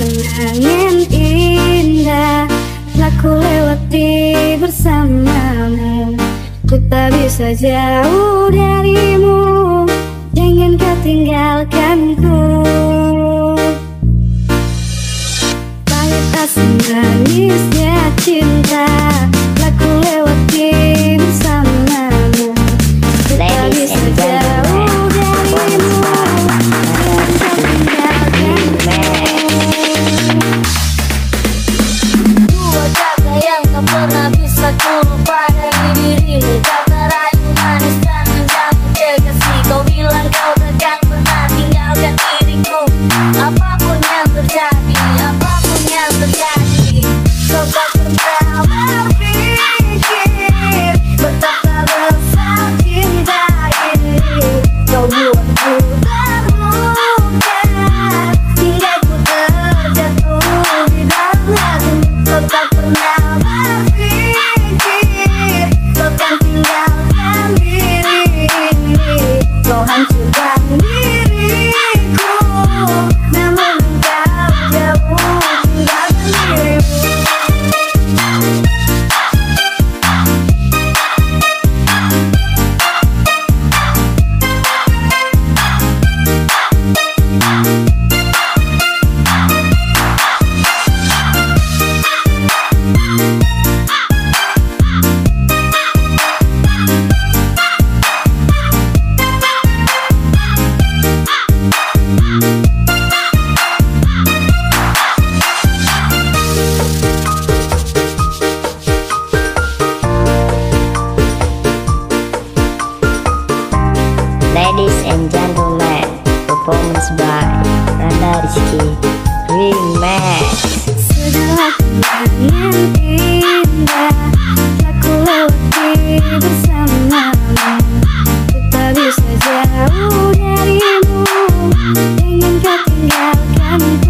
Kenangan indah Telah ku lewati bersamamu. Ku tak bisa jauh darimu Jangan kau tinggalkanku Pahit asam manisnya cinta and gentlemen, performance by Randa Rizky Remix. Jauh darimu, ingin kau tinggalkan.